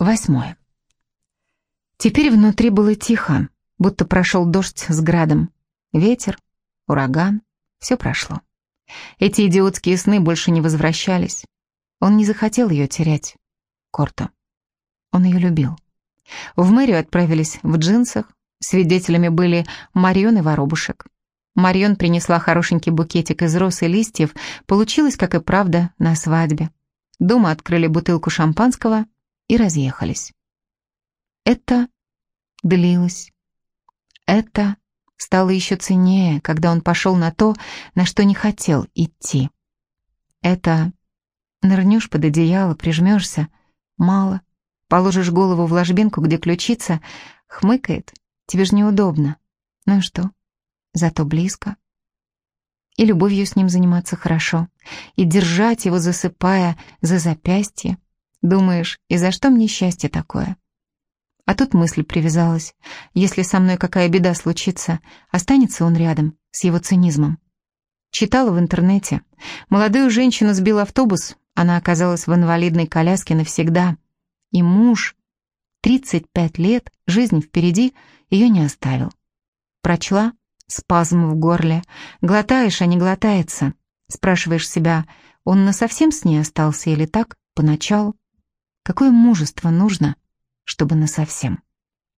Восьмое. Теперь внутри было тихо, будто прошел дождь с градом. Ветер, ураган, все прошло. Эти идиотские сны больше не возвращались. Он не захотел ее терять. Корто. Он ее любил. В мэрию отправились в джинсах. Свидетелями были Марион и Воробушек. Марион принесла хорошенький букетик из роз и листьев. Получилось, как и правда, на свадьбе. Дома открыли бутылку шампанского и разъехались. Это длилось. Это стало еще ценнее, когда он пошел на то, на что не хотел идти. Это нырнешь под одеяло, прижмешься, мало, положишь голову в ложбинку, где ключица, хмыкает, тебе же неудобно. Ну и что? Зато близко. И любовью с ним заниматься хорошо, и держать его, засыпая за запястье. Думаешь, и за что мне счастье такое? А тут мысль привязалась. Если со мной какая беда случится, останется он рядом, с его цинизмом. Читала в интернете. Молодую женщину сбил автобус, она оказалась в инвалидной коляске навсегда. И муж, 35 лет, жизнь впереди, ее не оставил. Прочла, спазм в горле. Глотаешь, а не глотается. Спрашиваешь себя, он насовсем с ней остался или так, поначалу? Какое мужество нужно, чтобы насовсем?